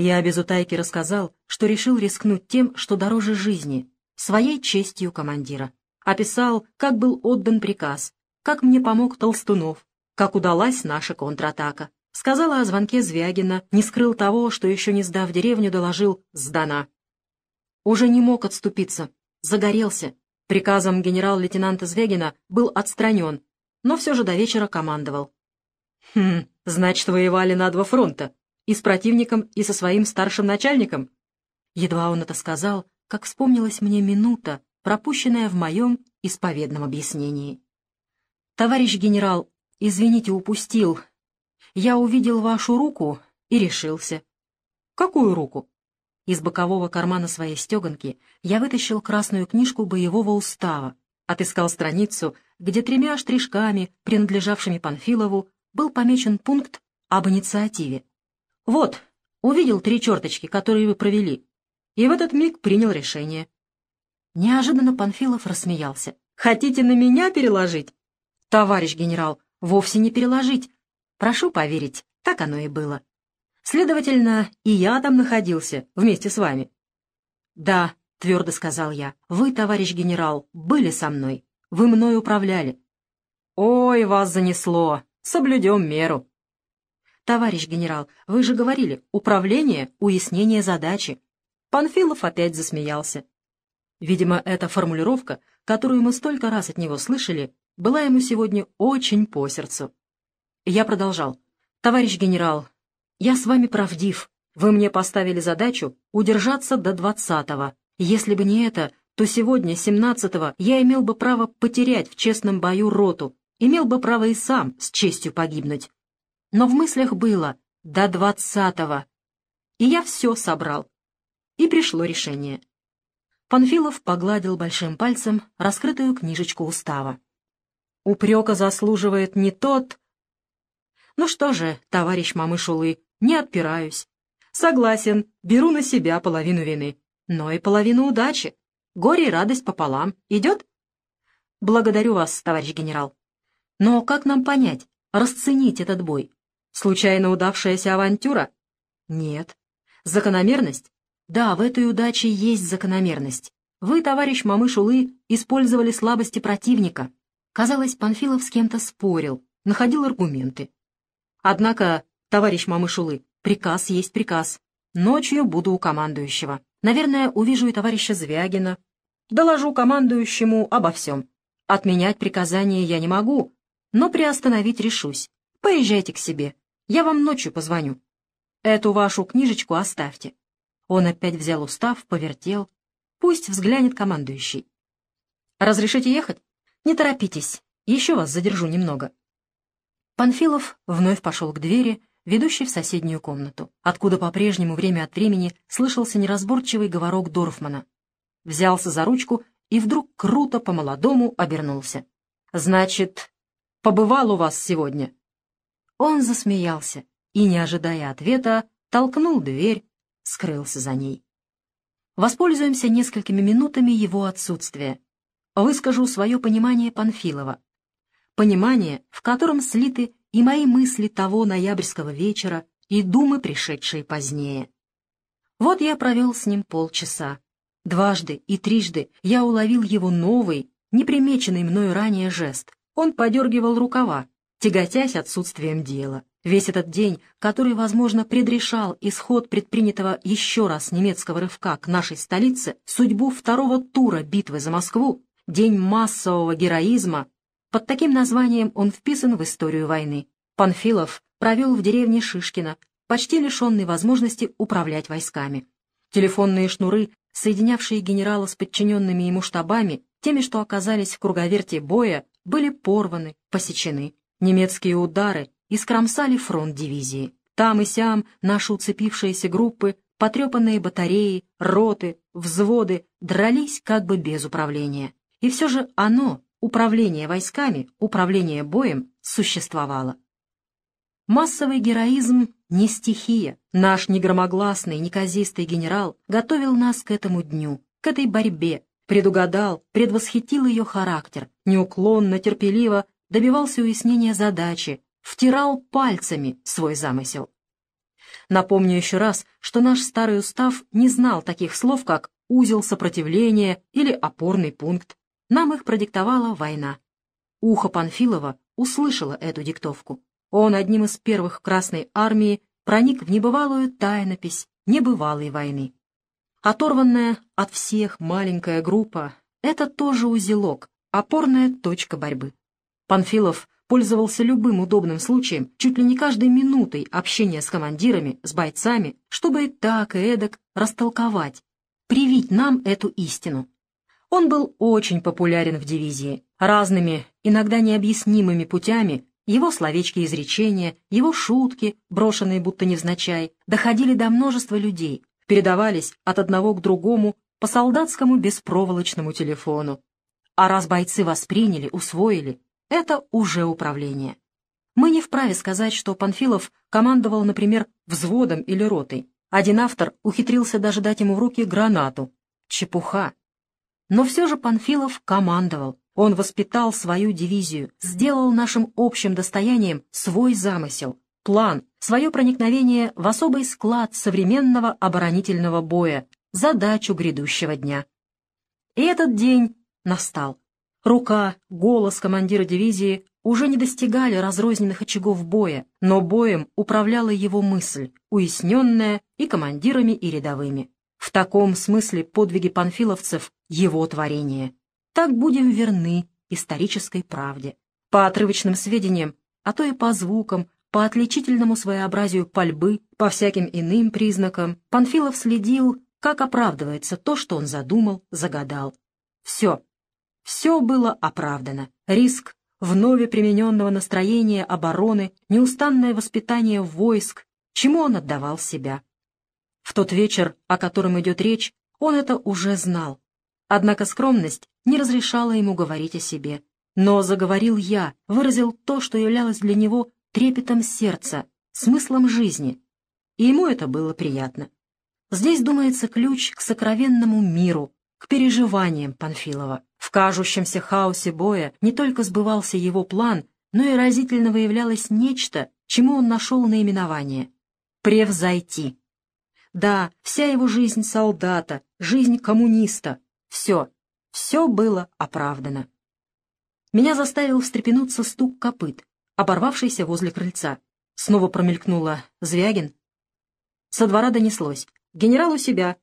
Я без утайки рассказал, что решил рискнуть тем, что дороже жизни, своей честью командира описал, как был отдан приказ, как мне помог Толстунов, как удалась наша контратака. Сказала о звонке Звягина, не скрыл того, что еще не сдав деревню, доложил «сдана». Уже не мог отступиться, загорелся. Приказом генерал-лейтенанта Звягина был отстранен, но все же до вечера командовал. «Хм, значит, воевали на два фронта, и с противником, и со своим старшим начальником?» Едва он это сказал, как вспомнилась мне минута, пропущенное в моем исповедном объяснении. «Товарищ генерал, извините, упустил. Я увидел вашу руку И решился. Какую руку? Из бокового кармана своей стеганки я вытащил красную книжку боевого устава, отыскал страницу, где тремя штришками, принадлежавшими Панфилову, был помечен пункт об инициативе. Вот, увидел три черточки, которые вы провели, и в этот миг принял решение. Неожиданно Панфилов рассмеялся. «Хотите на меня переложить?» «Товарищ генерал, вовсе не переложить. Прошу поверить, так оно и было. Следовательно, и я там находился вместе с вами». «Да», — твердо сказал я, — «вы, товарищ генерал, были со мной. Вы мной управляли». «Ой, вас занесло. Соблюдем меру». «Товарищ генерал, вы же говорили, управление — уяснение задачи». Панфилов опять засмеялся. Видимо, эта формулировка, которую мы столько раз от него слышали, была ему сегодня очень по сердцу. Я продолжал. «Товарищ генерал, я с вами правдив. Вы мне поставили задачу удержаться до двадцатого. Если бы не это, то сегодня, семнадцатого, я имел бы право потерять в честном бою роту, имел бы право и сам с честью погибнуть. Но в мыслях было «до двадцатого». И я все собрал. И пришло решение. Панфилов погладил большим пальцем раскрытую книжечку устава. Упрека заслуживает не тот... Ну что же, товарищ Мамышулы, не отпираюсь. Согласен, беру на себя половину вины, но и половину удачи. Горе и радость пополам. Идет? Благодарю вас, товарищ генерал. Но как нам понять, расценить этот бой? Случайно удавшаяся авантюра? Нет. Закономерность? Да, в этой удаче есть закономерность. Вы, товарищ Мамышулы, использовали слабости противника. Казалось, Панфилов с кем-то спорил, находил аргументы. Однако, товарищ Мамышулы, приказ есть приказ. Ночью буду у командующего. Наверное, увижу и товарища Звягина. Доложу командующему обо всем. Отменять приказание я не могу, но приостановить решусь. Поезжайте к себе. Я вам ночью позвоню. Эту вашу книжечку оставьте. Он опять взял устав, повертел. Пусть взглянет командующий. «Разрешите ехать?» «Не торопитесь, еще вас задержу немного». Панфилов вновь пошел к двери, ведущей в соседнюю комнату, откуда по-прежнему время от времени слышался неразборчивый говорок Дорфмана. Взялся за ручку и вдруг круто по-молодому обернулся. «Значит, побывал у вас сегодня?» Он засмеялся и, не ожидая ответа, толкнул дверь, скрылся за ней. Воспользуемся несколькими минутами его отсутствия выскажу свое понимание Панфилова. Понимание, в котором слиты и мои мысли того ноябрьского вечера, и думы, пришедшие позднее. Вот я провел с ним полчаса. Дважды и трижды я уловил его новый, непримеченный мною ранее жест. Он подергивал рукава, тяготясь отсутствием дела. Весь этот день, который, возможно, предрешал исход предпринятого еще раз немецкого рывка к нашей столице, судьбу второго тура битвы за Москву, День массового героизма, под таким названием он вписан в историю войны. Панфилов провел в деревне Шишкина, почти лишенный возможности управлять войсками. Телефонные шнуры, соединявшие генерала с подчиненными ему штабами, теми, что оказались в круговерте боя, были порваны, посечены. Немецкие удары искромсали фронт дивизии. Там и сям наши уцепившиеся группы, потрепанные батареи, роты, взводы дрались как бы без управления. И все же оно, управление войсками, управление боем, существовало. Массовый героизм не стихия. Наш негромогласный, неказистый генерал готовил нас к этому дню, к этой борьбе, предугадал, предвосхитил ее характер, неуклонно, терпеливо добивался уяснения задачи, втирал пальцами свой замысел. Напомню еще раз, что наш старый устав не знал таких слов, как узел сопротивления или опорный пункт. Нам их продиктовала война. Ухо Панфилова услышало эту диктовку. Он одним из первых Красной армии проник в небывалую тайнопись небывалой войны. Оторванная от всех маленькая группа — это тоже узелок, опорная точка борьбы. Панфилов пользовался любым удобным случаем, чуть ли не каждой минутой общения с командирами, с бойцами, чтобы так, и эдак растолковать, привить нам эту истину. Он был очень популярен в дивизии. Разными, иногда необъяснимыми путями Его словечки-изречения, его шутки, брошенные будто невзначай, доходили до множества людей, передавались от одного к другому по солдатскому беспроволочному телефону. А раз бойцы восприняли, усвоили, это уже управление. Мы не вправе сказать, что Панфилов командовал, например, взводом или ротой. Один автор ухитрился даже дать ему в руки гранату. Чепуха. Но все же Панфилов командовал. Он воспитал свою дивизию, сделал нашим общим достоянием свой замысел, план, свое проникновение в особый склад современного оборонительного боя, задачу грядущего дня. И этот день настал. Рука, голос командира дивизии уже не достигали разрозненных очагов боя, но боем управляла его мысль, уясненная и командирами, и рядовыми. В таком смысле подвиги панфиловцев — его творение. Так будем верны исторической правде. По отрывочным сведениям, а то и по звукам, по отличительному своеобразию пальбы, по всяким иным признакам, Панфилов следил, как оправдывается то, что он задумал, загадал. Все. Все было оправдано. Риск, вновь примененного настроения обороны, неустанное воспитание войск, чему он отдавал себя. В тот вечер, о котором идет речь, он это уже знал. Однако скромность не разрешала ему говорить о себе. Но заговорил я, выразил то, что являлось для него трепетом сердца, смыслом жизни. И ему это было приятно. Здесь думается ключ к сокровенному миру, к переживаниям Панфилова. В кажущемся хаосе боя не только сбывался его план, но и разительно выявлялось нечто, чему он нашел наименование — «превзойти». Да, вся его жизнь солдата, жизнь коммуниста — все, все было оправдано. Меня заставил встрепенуться стук копыт, оборвавшийся возле крыльца. Снова промелькнула «Звягин». Со двора донеслось «Генерал у себя».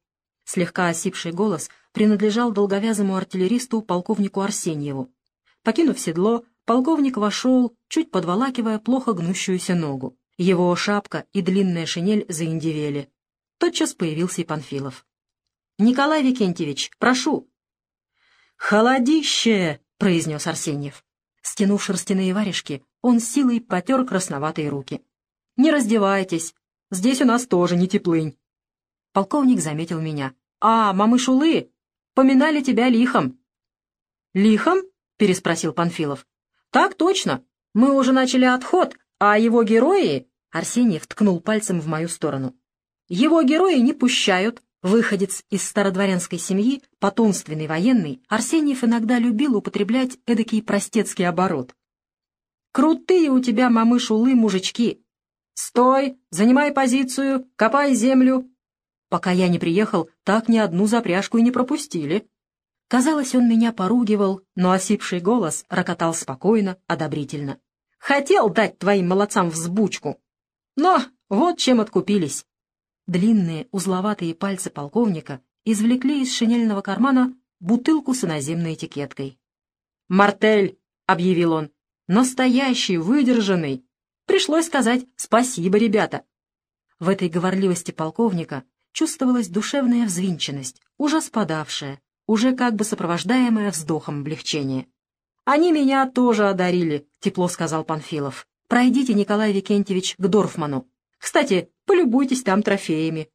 Слегка осипший голос принадлежал долговязому артиллеристу полковнику Арсеньеву. Покинув седло, полковник вошел, чуть подволакивая плохо гнущуюся ногу. Его шапка и длинная шинель заиндивели. Тотчас появился и Панфилов. «Николай Викентьевич, прошу!» «Холодище!» — произнес Арсеньев. Стянув шерстяные варежки, он силой потер красноватые руки. «Не раздевайтесь, здесь у нас тоже не теплынь». Полковник заметил меня. «А, мамышулы, поминали тебя лихом». «Лихом?» — переспросил Панфилов. «Так точно. Мы уже начали отход, а его герои...» Арсеньев ткнул пальцем в мою сторону. «Его герои не пущают, Выходец из стародворянской семьи, потомственный военный, Арсеньев иногда любил употреблять эдакий простецкий оборот. «Крутые у тебя, мамыш-улы, мужички! Стой! Занимай позицию! Копай землю!» Пока я не приехал, так ни одну запряжку и не пропустили. Казалось, он меня поругивал, но осипший голос рокотал спокойно, одобрительно. «Хотел дать твоим молодцам взбучку, но вот чем откупились. Длинные узловатые пальцы полковника извлекли из шинельного кармана бутылку с иноземной этикеткой. «Мартель!» — объявил он. «Настоящий, выдержанный! Пришлось сказать спасибо, ребята!» В этой говорливости полковника чувствовалась душевная взвинченность, уже спадавшая, уже как бы сопровождаемая вздохом облегчения. «Они меня тоже одарили», — тепло сказал Панфилов. «Пройдите, Николай Викентьевич, к Дорфману. Кстати, полюбуйтесь там трофеями.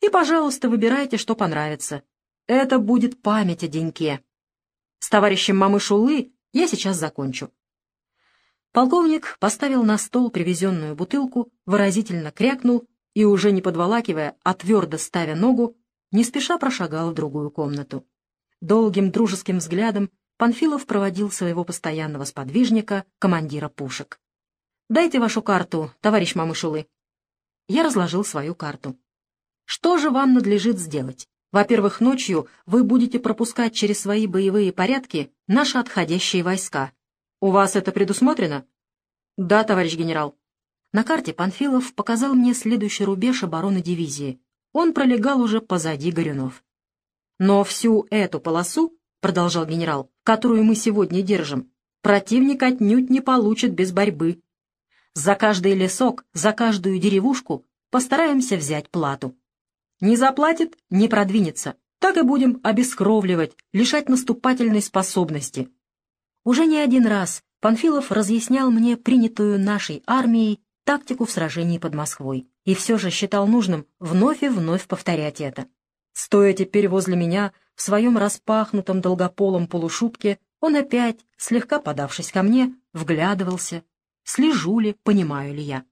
И, пожалуйста, выбирайте, что понравится. Это будет память о деньке. С товарищем мамы Шулы я сейчас закончу. Полковник поставил на стол привезенную бутылку, выразительно крякнул и, уже не подволакивая, а твердо ставя ногу, не спеша прошагал в другую комнату. Долгим дружеским взглядом Панфилов проводил своего постоянного сподвижника, командира пушек. «Дайте вашу карту, товарищ Мамышулы». Я разложил свою карту. Что же вам надлежит сделать? Во-первых, ночью вы будете пропускать через свои боевые порядки наши отходящие войска. У вас это предусмотрено? Да, товарищ генерал. На карте Панфилов показал мне следующий рубеж обороны дивизии. Он пролегал уже позади Горюнов. Но всю эту полосу, продолжал генерал, которую мы сегодня держим, противник отнюдь не получит без борьбы. За каждый лесок, за каждую деревушку постараемся взять плату. Не заплатит — не продвинется. Так и будем обескровливать, лишать наступательной способности. Уже не один раз Панфилов разъяснял мне принятую нашей армией тактику в сражении под Москвой и все же считал нужным вновь и вновь повторять это. Стоя теперь возле меня в своем распахнутом долгополом полушубке, он опять, слегка подавшись ко мне, вглядывался, слежу ли, понимаю ли я.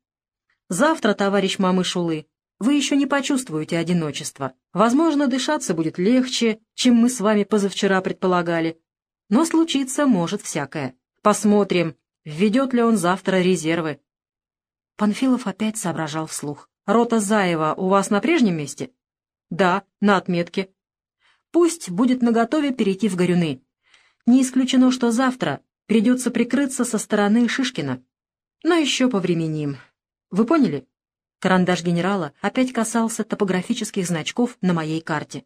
«Завтра, товарищ мамы Шулы, вы еще не почувствуете одиночество. Возможно, дышаться будет легче, чем мы с вами позавчера предполагали. Но случиться может всякое. Посмотрим, введет ли он завтра резервы». Панфилов опять соображал вслух. «Рота Заева у вас на прежнем месте?» «Да, на отметке». «Пусть будет наготове перейти в Горюны. Не исключено, что завтра придется прикрыться со стороны Шишкина. Но еще повременим. Вы поняли? Карандаш генерала опять касался топографических значков на моей карте.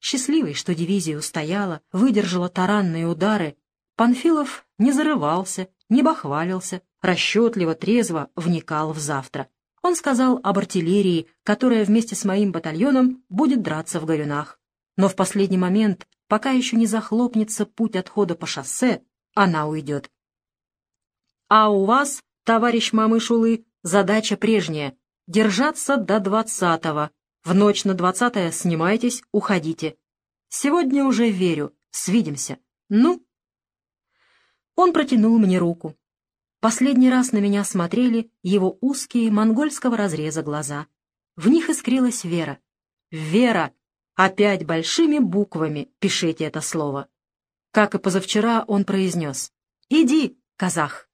Счастливый, что дивизия устояла, выдержала таранные удары, Панфилов не зарывался, не бахвалился, расчетливо, трезво вникал в завтра. Он сказал об артиллерии, которая вместе с моим батальоном будет драться в Горюнах. Но в последний момент, пока еще не захлопнется путь отхода по шоссе, она уйдет. А у вас, товарищ Мамышулы, задача прежняя — держаться до двадцатого. В ночь на двадцатое снимайтесь, уходите. Сегодня уже верю, свидимся. Ну? Он протянул мне руку. Последний раз на меня смотрели его узкие монгольского разреза глаза. В них искрилась вера. Вера! Опять большими буквами пишите это слово. Как и позавчера он произнес. «Иди, казах!»